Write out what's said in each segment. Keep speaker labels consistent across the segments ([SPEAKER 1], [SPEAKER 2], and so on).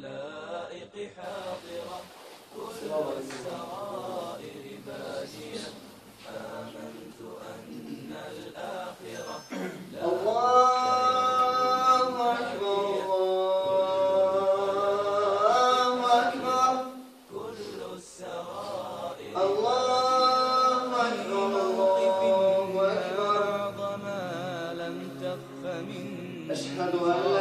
[SPEAKER 1] الخلائق حاضرة كل السرائر بادية. آمنت أن الآخرة
[SPEAKER 2] الله أكبر الله أكبر.
[SPEAKER 1] كل السرائر
[SPEAKER 2] الله أكبر الله أكبر.
[SPEAKER 1] أعظم لم تخف من
[SPEAKER 2] أشهد أن لا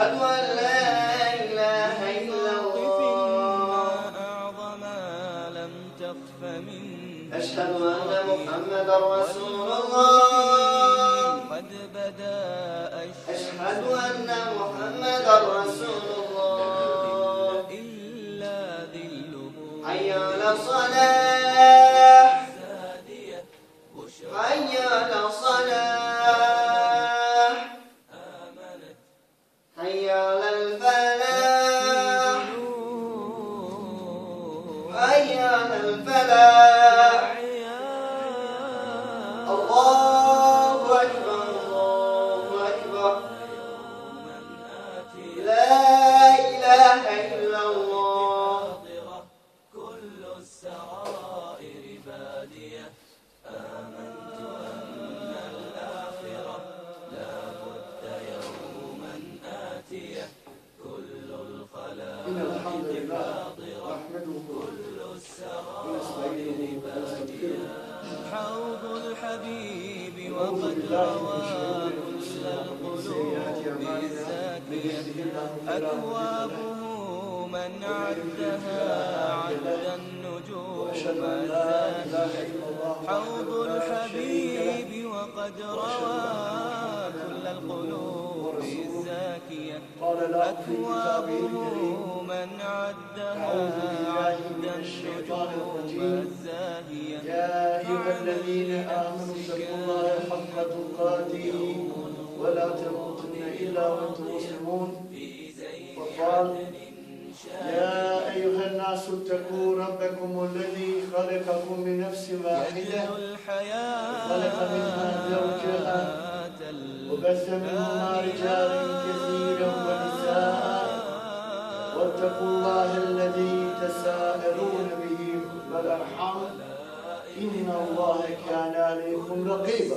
[SPEAKER 2] أشهد أن لا إله إلا الله.
[SPEAKER 1] أعظم لم
[SPEAKER 2] رسول الله. أشهد أن محمدا
[SPEAKER 1] أكوابه من عدها عد النجوم حوض الحبيب وقد روى كل القلوب الزاكية أكوابه من عدها عد النجوم الزاهية.
[SPEAKER 3] يا أيها الذين آمنوا تقاته ولا تموتن إلا وأنتم مسلمون وقال يا أيها الناس اتقوا ربكم الذي خلقكم من نفس واحدة خلق منها زوجها وبث منهما رجالا كثيرا ونساء واتقوا الله الذي تساءلون به والأرحام إن الله كان عليكم رقيبا.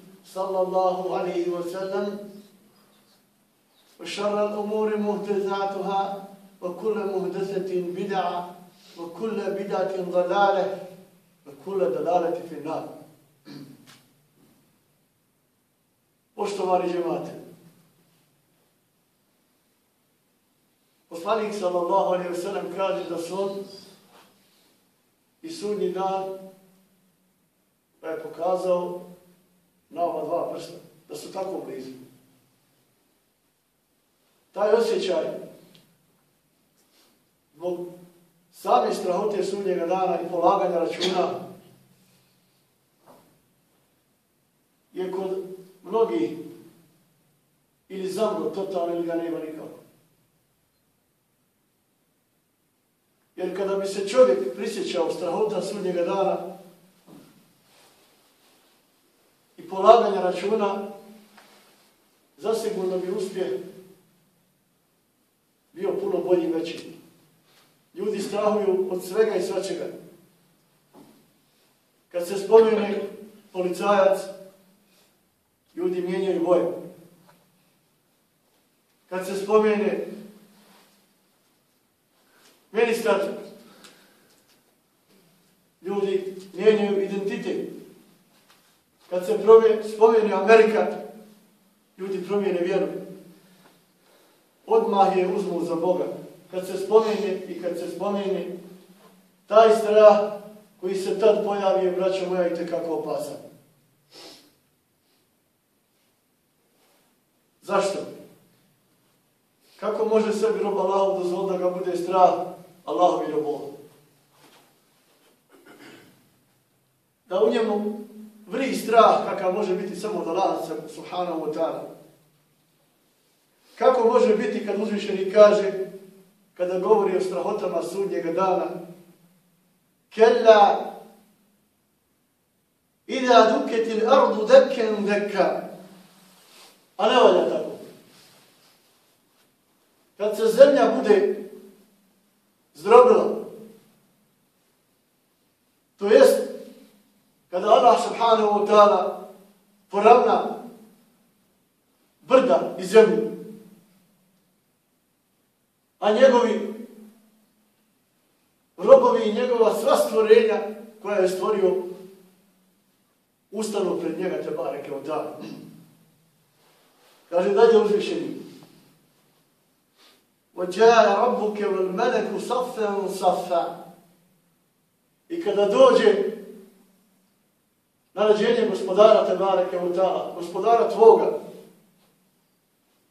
[SPEAKER 3] صلى الله عليه وسلم وشر الأمور محدثاتها وكل محدثة بدعة وكل بدعة ضلالة وكل ضلالة في النار Poštovani džemate, poslanik sallallahu alaihi wa sallam kaže da su on i sudnji dan da je pokazao na ova dva prsta, da su tako blizu. Taj osjećaj zbog same strahote sudnjega dana i polaganja računa je kod mnogi ili zamro totalno ili ga nema nikako. Jer kada bi se čovjek prisjećao strahota sudnjega dana i računa, zasigurno bi uspjeh bio puno bolji i veći. Ljudi strahuju od svega i svačega. Kad se spomene policajac, ljudi mijenjaju boje. Kad se spomene ministar, ljudi mijenjaju identitet. Kad se promije, spomeni Amerika, ljudi promijene vjeru. Odmah je uzmu za Boga. Kad se spomeni i kad se spomeni taj strah koji se tad pojavi je, braćo moja, i tekako opasan. Zašto? Kako može sebi rob Allahu dozvoliti da ga bude strah Allahovi robom? Da u njemu vri strah kakav može biti samo od Allaha subhanahu wa ta'ala. Kako može biti kad uzvišeni kaže, kada govori o strahotama sudnjega dana, Kella Ida duketil ardu dekken dekka. A ne valja tako. Kad se zemlja bude zdrobila, to jest kada Allah subhanahu wa ta'ala poravna brda i zemlju, a njegovi robovi i njegova sva stvorenja koja je stvorio ustanu pred njega te bareke od dana. Kaže dalje uzvišeni. وَجَاءَ رَبُّكَ وَالْمَلَكُ صَفًا صَفًا I kada dođe naređenje gospodara Tebareke Utala, gospodara tvoga,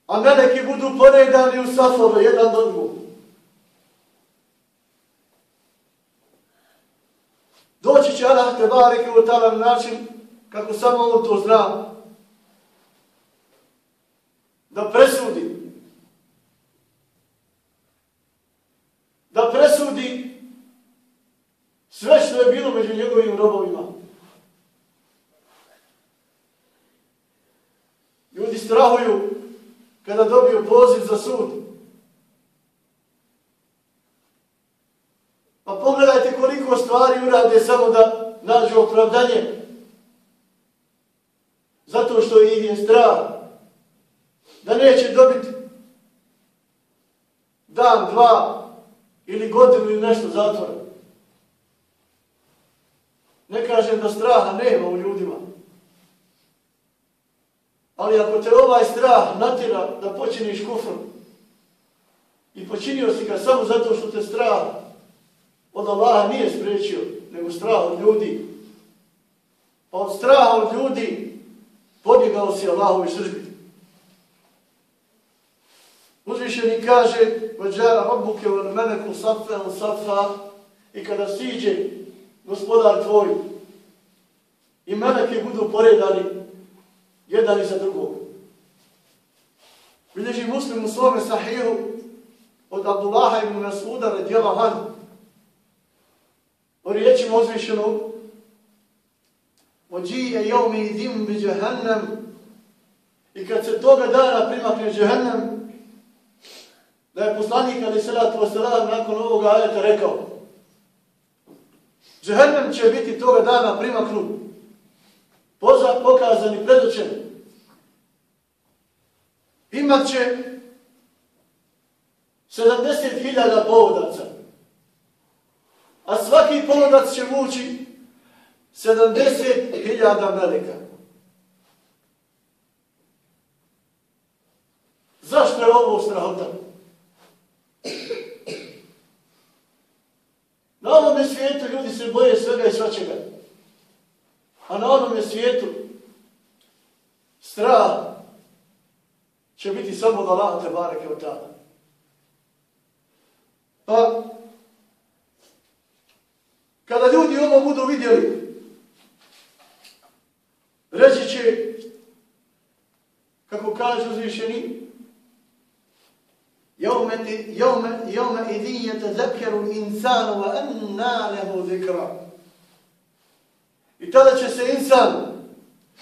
[SPEAKER 3] a meleki budu poredani u safove, jedan do drugog. Doći će Allah Tebareke Utala na način kako samo on to zna, da presudi, da presudi sve što je bilo među njegovim robovima. Ljudi strahuju kada dobiju poziv za sud. Pa pogledajte koliko stvari urade samo da nađu opravdanje. Zato što ih je strah da neće dobiti dan, dva ili godinu ili nešto zatvora. Ne kažem da straha nema u ljudima. Ali ako te ovaj strah natira da počiniš kufr i počinio si ga samo zato što te strah od Allaha nije spriječio, nego strah od ljudi, pa od straha od ljudi podjegao si Allahovi sržbi. Uzvišeni kaže, vađara rabbuke van meneku satfa un i kada siđe gospodar tvoj, i meleke budu poredani jedan iza drugog. Bilježi muslim u svome sahiru od Abdullaha ibn Masuda radijela han, o riječima uzvišenog, Ođije jevmi idim bi džehennem i kad se toga dana primakne džehennem, da je poslanik ali salatu wasalam nakon ovoga ajeta rekao džehennem će biti toga dana primaknut, poza, pokazani predočeni. predočen. Imat će 70.000 povodaca, a svaki povodac će vući 70.000 meleka. Zašto je ovo strahota? Na ovome svijetu ljudi se boje svega i svačega. A onome svijetu strah će biti samo da lahate te bareke od tada. Pa, kada ljudi ovo budu vidjeli, Reći će, kako kaže uzvišeni, jevme idijete zekeru insanu wa enna lehu zikra. I tada će se insan,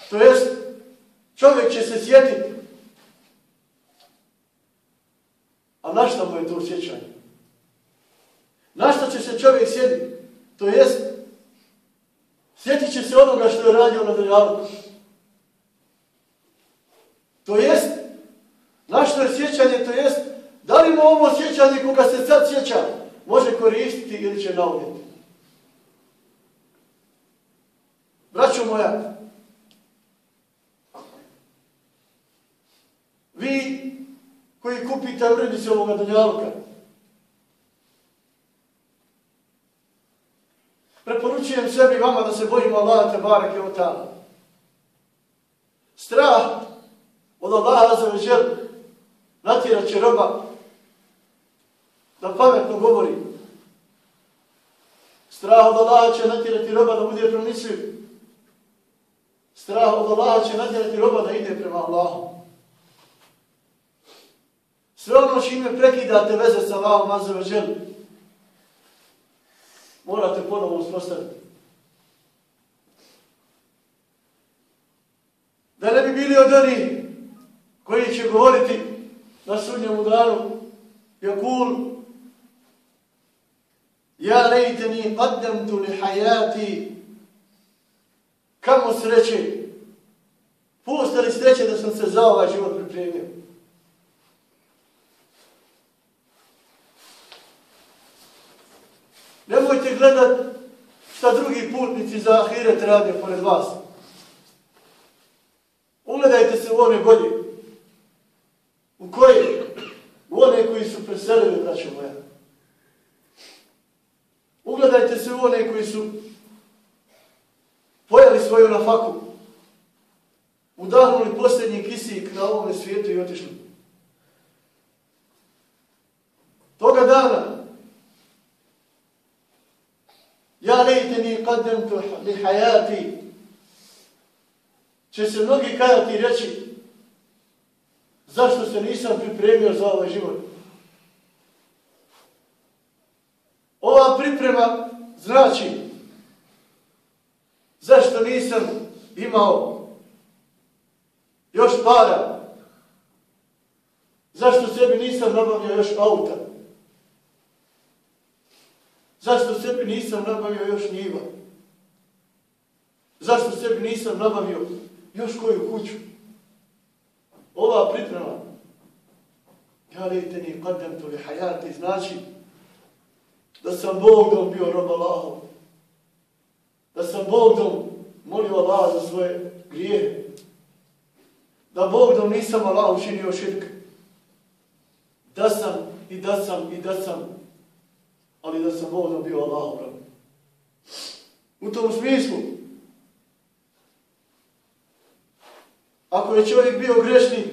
[SPEAKER 3] to jest čovjek će se sjetiti. A na mu je to sjećanje? Na što će se čovjek sjetiti? To jest Sjetit će se onoga što je radio na Dunjalu. To jest, na što je sjećanje, to jest, da li mu ovo sjećanje koga se sad sjeća, može koristiti ili će naumjeti? Braćo moja, vi koji kupite vredice ovoga Dunjaluka, preporučujem sebi vama da se bojimo Allaha te barake od tala. Strah od Allaha za veđer natjerat će roba da pametno govori. Strah od Allaha će natjerati roba da bude promisliv. Strah od Allaha će natjerati roba da ide prema Allahu. Sve ono čime prekidate veze sa Allahom azza wa morate ponovo uspostaviti. Da ne bi bili od onih koji će govoriti na sudnjem udaru, jakul, ja lejteni qaddamtu li hajati, kamo sreće, pusta li sreće da sam se za ovaj život pripremio. Nemojte gledat šta drugi putnici za ahiret rade pored vas. Ugledajte se u one bolje. U koje? U one koji su preselili, braćo moja. Ugledajte se u one koji su pojeli svoju nafaku. Udahnuli posljednji kisik na ovome svijetu i otišli. Toga dana Ja lejteni qaddamtu li hajati. Će se mnogi kajati reći zašto se nisam pripremio za ovaj život. Ova priprema znači zašto nisam imao još para, zašto sebi nisam nabavio još auta, Zašto sebi nisam nabavio još njiva? Zašto sebi nisam nabavio još koju kuću? Ova priprema, ja lejte ni kadem to li hajati, znači da sam Bogom bio rob Allahom. Da sam Bogom molio Allah za svoje grijehe. Da Bogom nisam Allah učinio širk. Da sam i da sam i da sam ali da sam voljno bio Allahom rab. U tom smislu, ako je čovjek bio grešni,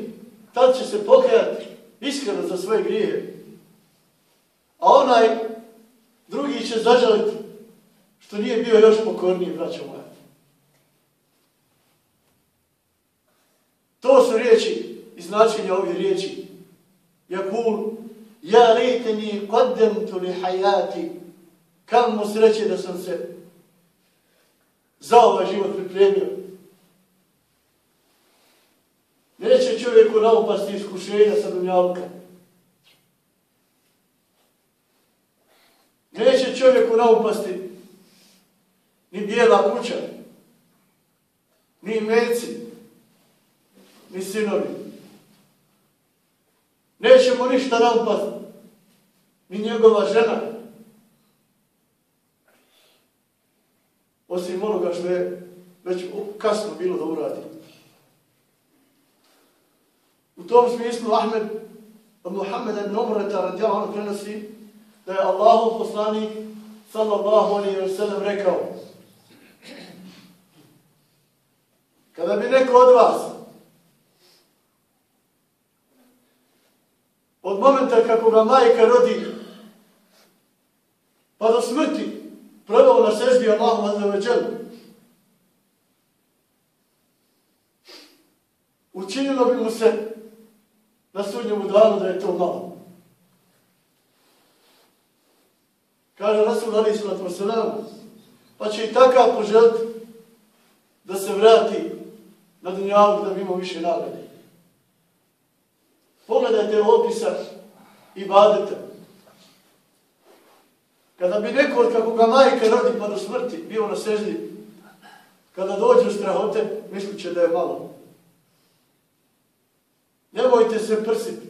[SPEAKER 3] tad će se pokajati iskreno za svoje grije. A onaj drugi će zažaliti što nije bio još pokorniji, braćo moja. To su riječi i značenje ovih riječi. Jakul Ja lejteni qaddamtu li hajati. Kam mu sreće da sam se za ovaj život pripremio. Neće čovjeku naupasti iskušenja sa dunjalka. Neće čovjeku naupasti ni bijela kuća, ni meci, ni sinovi. Neće mu ništa naupasti ni njegova žena, osim onoga što je već kasno bilo da uradi. U tom smislu Ahmed od Muhammeda ibn Umrata radijalahu anhu prenosi da je Allahu poslanik sallallahu alaihi wa sallam rekao kada bi neko od vas od momenta kako ga majka rodi pa do smrti prodao na seždi Allahu azza. Učinilo bi mu se na sudnjemu danu da je to malo. Kaže Rasul Ali Salatu Wasalam, pa će i takav poželiti da se vrati na dunjavu da bi imao više nagrade. Pogledajte opisa i badete. Kada bi neko od kako ga majke rodi pa do smrti bio na seždi, kada dođe u strahote, mislit će da je malo. Nemojte se prsiti.